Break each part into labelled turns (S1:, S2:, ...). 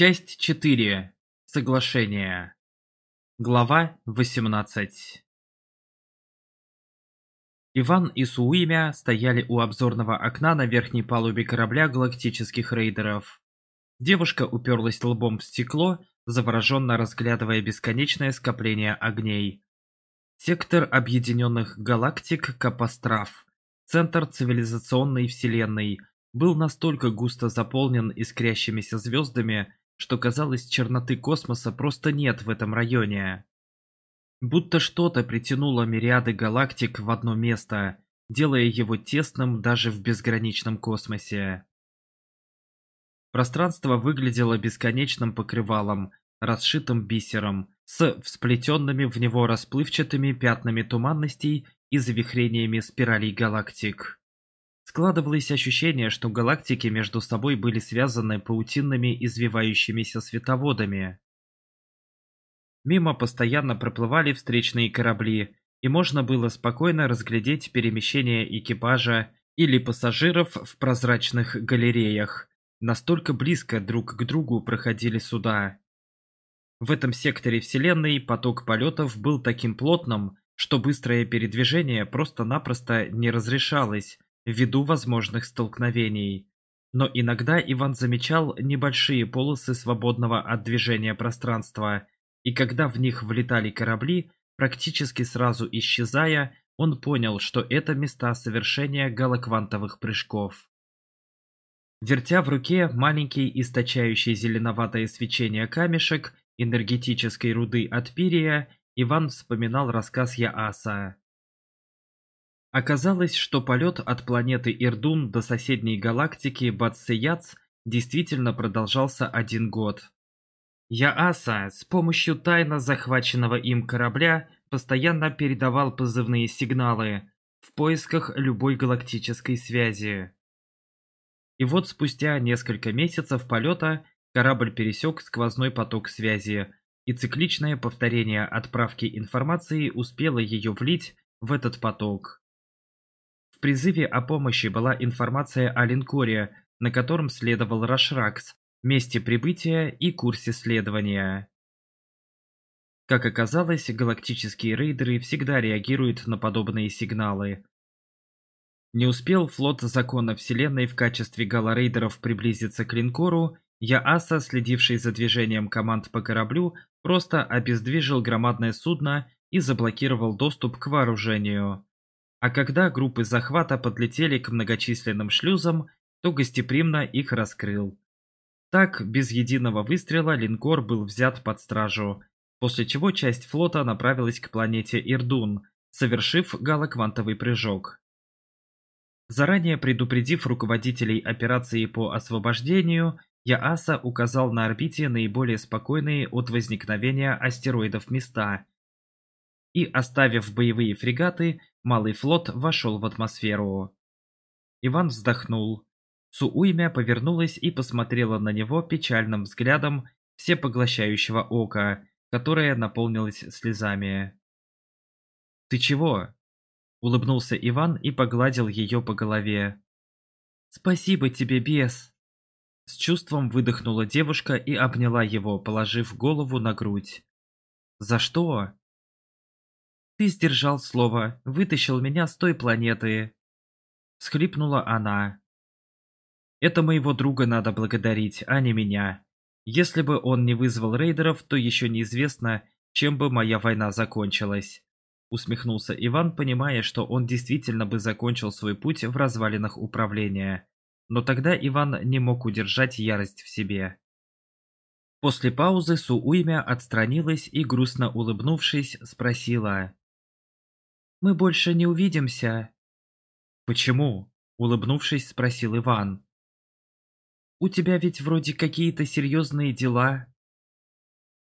S1: Часть 4. Соглашение. Глава 18. Иван и Суимя стояли у обзорного окна на верхней палубе корабля галактических рейдеров. Девушка уперлась лбом в стекло, завороженно разглядывая бесконечное скопление огней. Сектор Объединенных Галактик Капострав, центр цивилизационной вселенной, был настолько густо заполнен искрящимися звездами, что, казалось, черноты космоса просто нет в этом районе. Будто что-то притянуло мириады галактик в одно место, делая его тесным даже в безграничном космосе. Пространство выглядело бесконечным покрывалом, расшитым бисером, с всплетенными в него расплывчатыми пятнами туманностей и завихрениями спиралей галактик. Складывалось ощущение, что галактики между собой были связаны паутинными извивающимися световодами. Мимо постоянно проплывали встречные корабли, и можно было спокойно разглядеть перемещение экипажа или пассажиров в прозрачных галереях. Настолько близко друг к другу проходили суда. В этом секторе Вселенной поток полетов был таким плотным, что быстрое передвижение просто-напросто не разрешалось, ввиду возможных столкновений. Но иногда Иван замечал небольшие полосы свободного от движения пространства, и когда в них влетали корабли, практически сразу исчезая, он понял, что это места совершения галоквантовых прыжков. Вертя в руке маленький источающий зеленоватое свечение камешек энергетической руды от пирия, Иван вспоминал рассказ Яаса. Оказалось, что полет от планеты Ирдун до соседней галактики Бацияц действительно продолжался один год. Яаса с помощью тайно захваченного им корабля постоянно передавал позывные сигналы в поисках любой галактической связи. И вот спустя несколько месяцев полета корабль пересек сквозной поток связи, и цикличное повторение отправки информации успело ее влить в этот поток. В призыве о помощи была информация о линкоре, на котором следовал Рашракс, месте прибытия и курсе следования. Как оказалось, галактические рейдеры всегда реагируют на подобные сигналы. Не успел флот Закона Вселенной в качестве галорейдеров приблизиться к линкору, Яаса, следивший за движением команд по кораблю, просто обездвижил громадное судно и заблокировал доступ к вооружению. А когда группы захвата подлетели к многочисленным шлюзам, то гостеприимно их раскрыл. Так, без единого выстрела, линкор был взят под стражу, после чего часть флота направилась к планете Ирдун, совершив галоквантовый прыжок. Заранее предупредив руководителей операции по освобождению, Яаса указал на орбите наиболее спокойные от возникновения астероидов места – и, оставив боевые фрегаты, малый флот вошел в атмосферу. Иван вздохнул. Сууймя повернулась и посмотрела на него печальным взглядом всепоглощающего ока, которое наполнилось слезами. «Ты чего?» — улыбнулся Иван и погладил ее по голове. «Спасибо тебе, бес!» С чувством выдохнула девушка и обняла его, положив голову на грудь. «За что?» Ты сдержал слово, вытащил меня с той планеты. Схлипнула она. Это моего друга надо благодарить, а не меня. Если бы он не вызвал рейдеров, то еще неизвестно, чем бы моя война закончилась. Усмехнулся Иван, понимая, что он действительно бы закончил свой путь в развалинах управления. Но тогда Иван не мог удержать ярость в себе. После паузы Сууймя отстранилась и, грустно улыбнувшись, спросила мы больше не увидимся». «Почему?» – улыбнувшись, спросил Иван. «У тебя ведь вроде какие-то серьезные дела».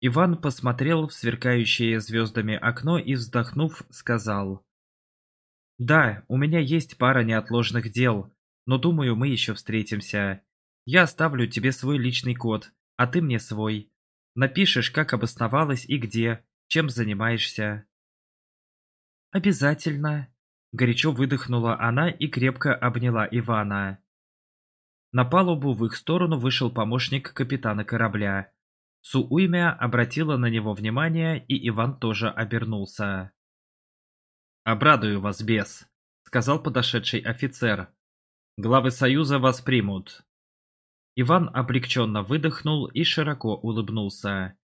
S1: Иван посмотрел в сверкающее звездами окно и, вздохнув, сказал. «Да, у меня есть пара неотложных дел, но думаю, мы еще встретимся. Я оставлю тебе свой личный код, а ты мне свой. Напишешь, как обосновалась и где, чем занимаешься». «Обязательно!» – горячо выдохнула она и крепко обняла Ивана. На палубу в их сторону вышел помощник капитана корабля. Сууймя обратила на него внимание, и Иван тоже обернулся. «Обрадую вас, бес», — сказал подошедший офицер. «Главы Союза вас примут». Иван облегченно выдохнул и широко улыбнулся.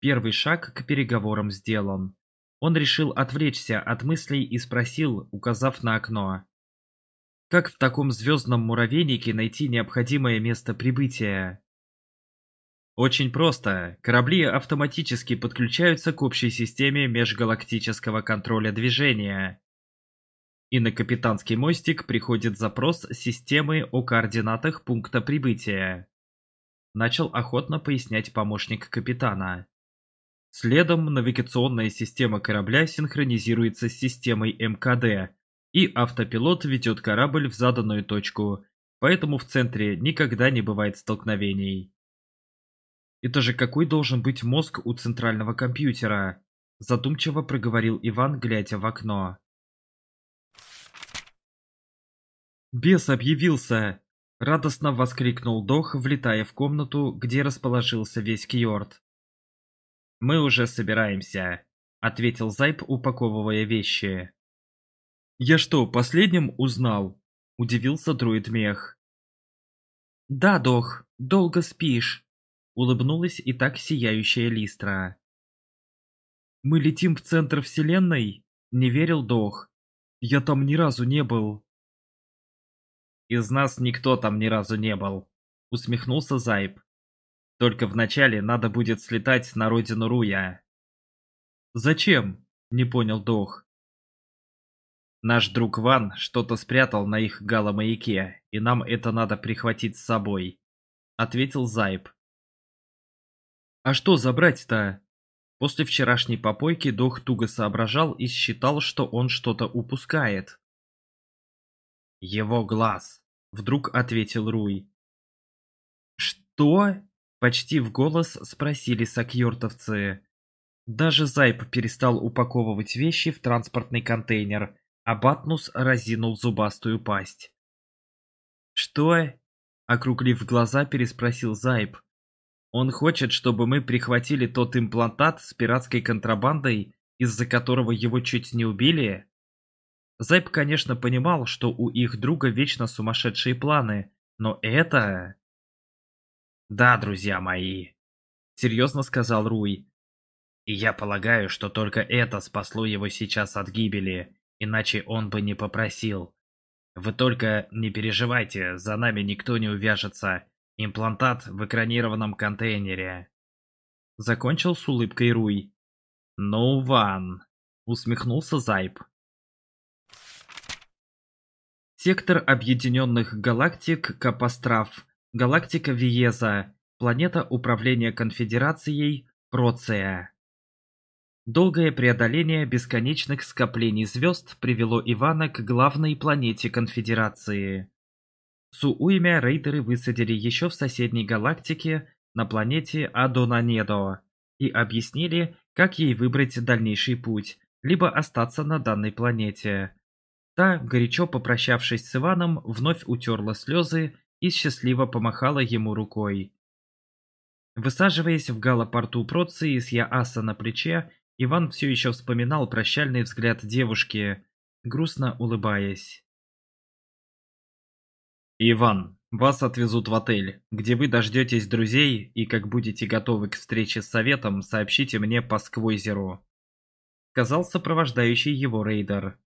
S1: Первый шаг к переговорам сделан. Он решил отвлечься от мыслей и спросил, указав на окно. «Как в таком звездном муравейнике найти необходимое место прибытия?» Очень просто. Корабли автоматически подключаются к общей системе межгалактического контроля движения. И на капитанский мостик приходит запрос системы о координатах пункта прибытия. Начал охотно пояснять помощник капитана. Следом навигационная система корабля синхронизируется с системой МКД, и автопилот ведет корабль в заданную точку, поэтому в центре никогда не бывает столкновений. «Это же какой должен быть мозг у центрального компьютера?» – задумчиво проговорил Иван, глядя в окно. «Бес объявился!» – радостно воскликнул Дох, влетая в комнату, где расположился весь Кьорд. «Мы уже собираемся», — ответил Зайб, упаковывая вещи. «Я что, последним узнал?» — удивился друид Мех. «Да, Дох, долго спишь», — улыбнулась и так сияющая Листра. «Мы летим в центр вселенной?» — не верил Дох. «Я там ни разу не был». «Из нас никто там ни разу не был», — усмехнулся Зайб. Только вначале надо будет слетать на родину Руя. «Зачем?» — не понял Дох. «Наш друг Ван что-то спрятал на их галамаяке, и нам это надо прихватить с собой», — ответил Зайб. «А что забрать-то?» После вчерашней попойки Дох туго соображал и считал, что он что-то упускает. «Его глаз», — вдруг ответил Руй. «Что?» Почти в голос спросили сокьюртовцы. Даже Зайб перестал упаковывать вещи в транспортный контейнер, а Батнус разинул зубастую пасть. «Что?» — округлив глаза, переспросил Зайб. «Он хочет, чтобы мы прихватили тот имплантат с пиратской контрабандой, из-за которого его чуть не убили?» Зайб, конечно, понимал, что у их друга вечно сумасшедшие планы, но это... «Да, друзья мои», — серьезно сказал Руй. «И я полагаю, что только это спасло его сейчас от гибели, иначе он бы не попросил. Вы только не переживайте, за нами никто не увяжется. Имплантат в экранированном контейнере». Закончил с улыбкой Руй. «Ну, Ван», — усмехнулся Зайб. Сектор Объединенных Галактик Капострав Галактика Виеза. Планета управления Конфедерацией Проция. Долгое преодоление бесконечных скоплений звезд привело Ивана к главной планете Конфедерации. Сууймя рейдеры высадили еще в соседней галактике на планете Адонанедо и объяснили, как ей выбрать дальнейший путь, либо остаться на данной планете. Та, горячо попрощавшись с Иваном, вновь утерла слезы и счастливо помахала ему рукой. Высаживаясь в галопорту Проции с Яаса на плече, Иван все еще вспоминал прощальный взгляд девушки, грустно улыбаясь. «Иван, вас отвезут в отель, где вы дождетесь друзей, и как будете готовы к встрече с советом, сообщите мне по сквозеру», — сказал сопровождающий его рейдер.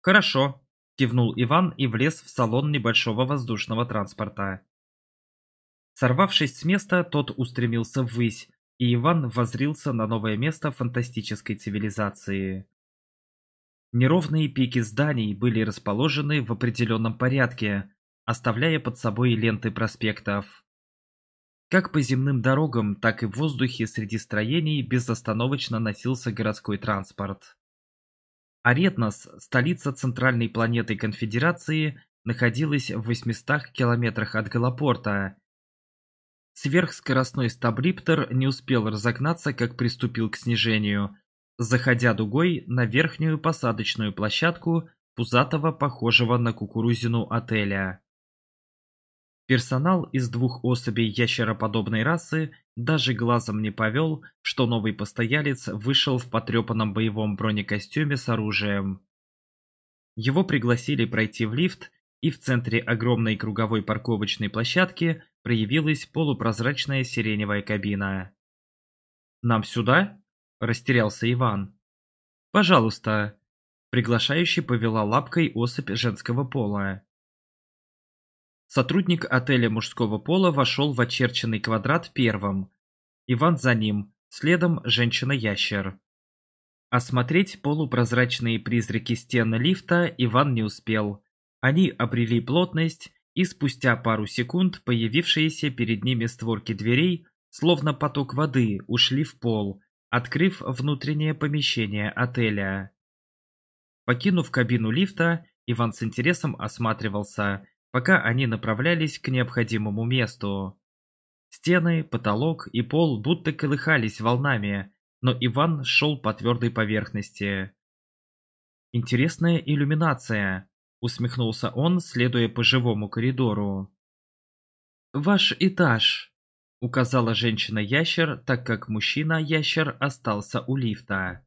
S1: «Хорошо», кивнул Иван и влез в салон небольшого воздушного транспорта. Сорвавшись с места, тот устремился ввысь, и Иван возрился на новое место фантастической цивилизации. Неровные пики зданий были расположены в определенном порядке, оставляя под собой ленты проспектов. Как по земным дорогам, так и в воздухе среди строений безостановочно носился городской транспорт. Аретнос, столица центральной планеты Конфедерации, находилась в 800 километрах от Галапорта. Сверхскоростной стаблиптер не успел разогнаться, как приступил к снижению, заходя дугой на верхнюю посадочную площадку пузатого, похожего на кукурузину отеля. Персонал из двух особей ящероподобной расы даже глазом не повел, что новый постоялец вышел в потрепанном боевом бронекостюме с оружием. Его пригласили пройти в лифт, и в центре огромной круговой парковочной площадки проявилась полупрозрачная сиреневая кабина. «Нам сюда?» – растерялся Иван. «Пожалуйста», – приглашающий повела лапкой особь женского пола. Сотрудник отеля мужского пола вошел в очерченный квадрат первым. Иван за ним, следом женщина-ящер. Осмотреть полупрозрачные призраки стен лифта Иван не успел. Они обрели плотность, и спустя пару секунд появившиеся перед ними створки дверей, словно поток воды, ушли в пол, открыв внутреннее помещение отеля. Покинув кабину лифта, Иван с интересом осматривался, пока они направлялись к необходимому месту. Стены, потолок и пол будто колыхались волнами, но Иван шел по твердой поверхности. «Интересная иллюминация», — усмехнулся он, следуя по живому коридору. «Ваш этаж», — указала женщина-ящер, так как мужчина-ящер остался у лифта.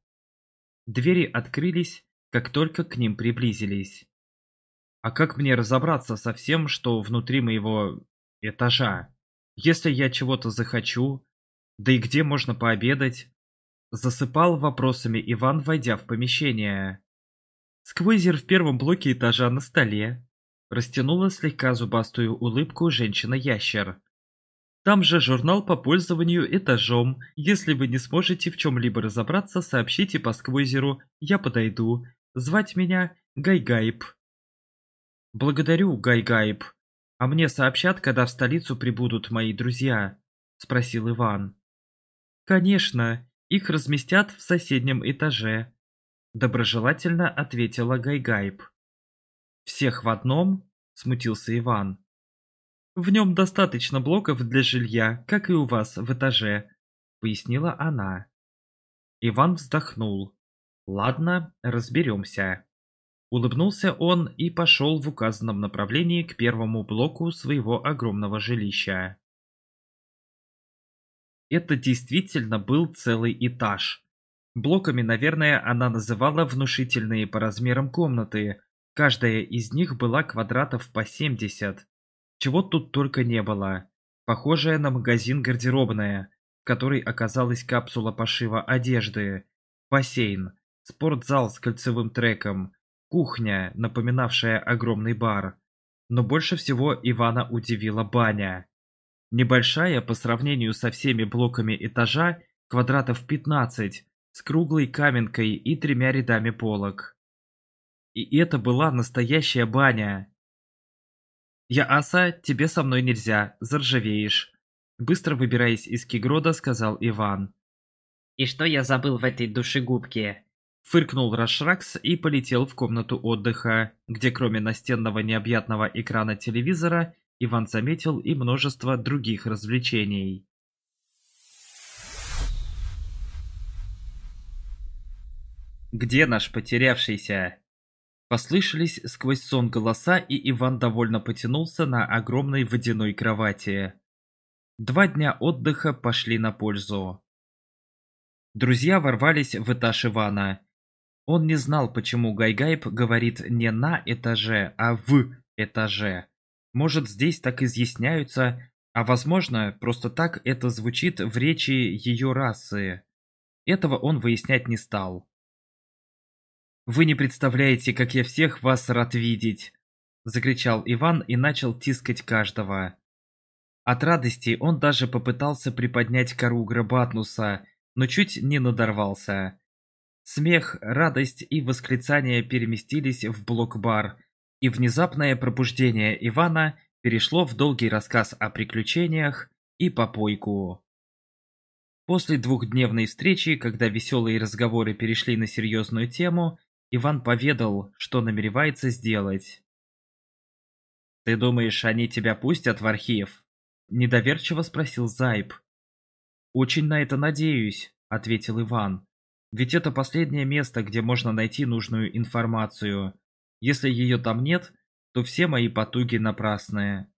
S1: Двери открылись, как только к ним приблизились. А как мне разобраться со всем, что внутри моего этажа? Если я чего-то захочу, да и где можно пообедать? Засыпал вопросами Иван, войдя в помещение. Сквозер в первом блоке этажа на столе. Растянула слегка зубастую улыбку женщина-ящер. Там же журнал по пользованию этажом. Если вы не сможете в чем-либо разобраться, сообщите по сквозеру «Я подойду». Звать меня Гайгайп. «Благодарю, Гайгаиб. А мне сообщат, когда в столицу прибудут мои друзья?» – спросил Иван. «Конечно, их разместят в соседнем этаже», – доброжелательно ответила Гайгаиб. «Всех в одном?» – смутился Иван. «В нем достаточно блоков для жилья, как и у вас в этаже», – пояснила она. Иван вздохнул. «Ладно, разберемся». Улыбнулся он и пошел в указанном направлении к первому блоку своего огромного жилища. Это действительно был целый этаж. Блоками, наверное, она называла внушительные по размерам комнаты. Каждая из них была квадратов по 70. Чего тут только не было. Похожая на магазин гардеробная, в которой оказалась капсула пошива одежды, бассейн, спортзал с кольцевым треком – Кухня, напоминавшая огромный бар. Но больше всего Ивана удивила баня. Небольшая по сравнению со всеми блоками этажа, квадратов 15, с круглой каменкой и тремя рядами полок. И это была настоящая баня. Яаса, тебе со мной нельзя, заржавеешь», – быстро выбираясь из Кигрода, сказал Иван.
S2: «И что я забыл в этой душегубке?»
S1: Фыркнул Рашракс и полетел в комнату отдыха, где кроме настенного необъятного экрана телевизора Иван заметил и множество других развлечений. «Где наш потерявшийся?» Послышались сквозь сон голоса, и Иван довольно потянулся на огромной водяной кровати. Два дня отдыха пошли на пользу. Друзья ворвались в этаж Ивана. Он не знал, почему Гайгайп говорит не на этаже, а в этаже. Может, здесь так изъясняются, а возможно, просто так это звучит в речи ее расы. Этого он выяснять не стал. «Вы не представляете, как я всех вас рад видеть!» – закричал Иван и начал тискать каждого. От радости он даже попытался приподнять кору Грабатнуса, но чуть не надорвался. Смех, радость и восклицания переместились в блок-бар, и внезапное пробуждение Ивана перешло в долгий рассказ о приключениях и попойку. После двухдневной встречи, когда веселые разговоры перешли на серьезную тему, Иван поведал, что намеревается сделать. «Ты думаешь, они тебя пустят в архив?» – недоверчиво спросил Зайб. «Очень на это надеюсь», – ответил Иван. Ведь это последнее место, где можно найти нужную информацию. Если ее там нет, то все мои потуги напрасные.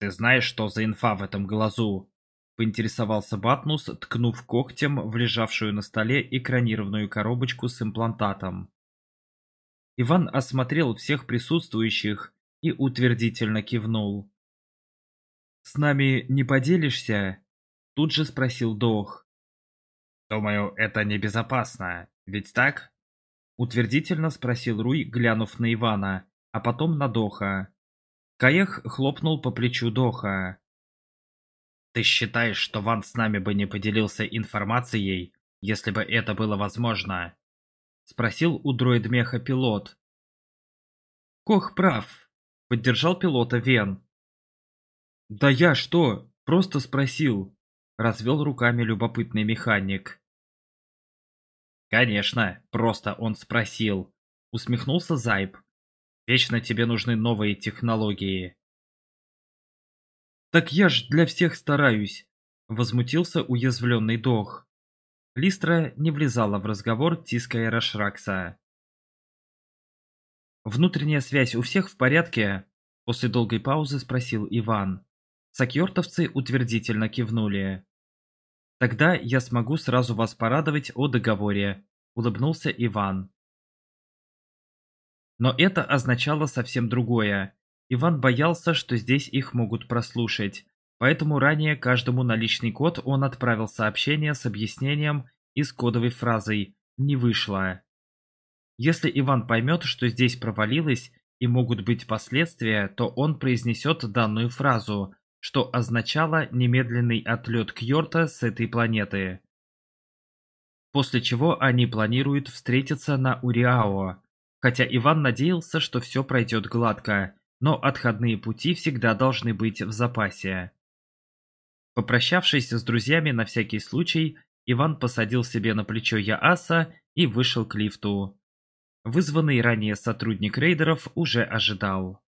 S1: «Ты знаешь, что за инфа в этом глазу?» — поинтересовался Батнус, ткнув когтем в лежавшую на столе экранированную коробочку с имплантатом. Иван осмотрел всех присутствующих и утвердительно кивнул. «С нами не поделишься?» — тут же спросил Дох. Думаю, это небезопасно, ведь так? Утвердительно спросил Руй, глянув на Ивана, а потом на Доха. Каех хлопнул по плечу Доха. «Ты считаешь, что Ван с нами бы не поделился информацией, если бы это было возможно?» — спросил у дроидмеха пилот. «Кох прав», — поддержал пилота Вен. «Да я что? Просто спросил», Развел руками любопытный механик. «Конечно, просто он спросил», — усмехнулся Зайб. «Вечно тебе нужны новые технологии». «Так я ж для всех стараюсь», — возмутился уязвленный Дох. Листра не влезала в разговор, тиская Рашракса. «Внутренняя связь у всех в порядке?» — после долгой паузы спросил Иван. Сакьёртовцы утвердительно кивнули. «Тогда я смогу сразу вас порадовать о договоре», – улыбнулся Иван. Но это означало совсем другое. Иван боялся, что здесь их могут прослушать, поэтому ранее каждому на личный код он отправил сообщение с объяснением и с кодовой фразой «не вышло». Если Иван поймет, что здесь провалилось и могут быть последствия, то он произнесет данную фразу – что означало немедленный отлет Кьорта с этой планеты. После чего они планируют встретиться на Уриао, хотя Иван надеялся, что все пройдет гладко, но отходные пути всегда должны быть в запасе. Попрощавшись с друзьями на всякий случай, Иван посадил себе на плечо Яаса и вышел к лифту. Вызванный ранее сотрудник рейдеров уже ожидал.